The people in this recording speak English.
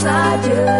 saja